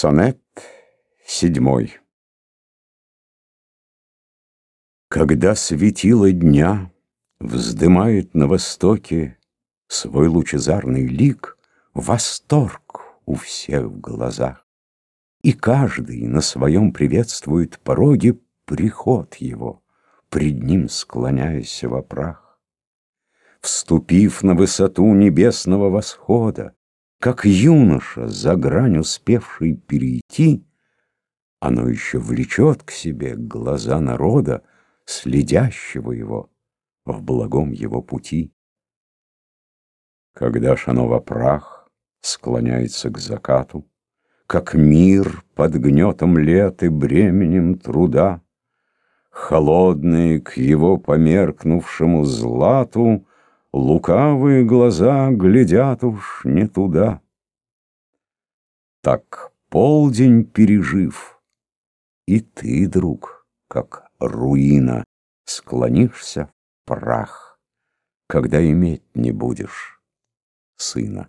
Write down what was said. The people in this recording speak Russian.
Сонет седьмой Когда светило дня Вздымает на востоке Свой лучезарный лик, Восторг у всех в глазах. И каждый на своем приветствует пороге Приход его, пред ним склоняясь во прах. Вступив на высоту небесного восхода, как юноша, за грань успевший перейти, Оно еще влечет к себе глаза народа, Следящего его в благом его пути. Когда ж оно во прах склоняется к закату, Как мир под гнетом лет и бременем труда, Холодные к его померкнувшему злату Лукавые глаза глядят уж не туда. Так полдень пережив, и ты, друг, как руина, Склонишься в прах, когда иметь не будешь сына.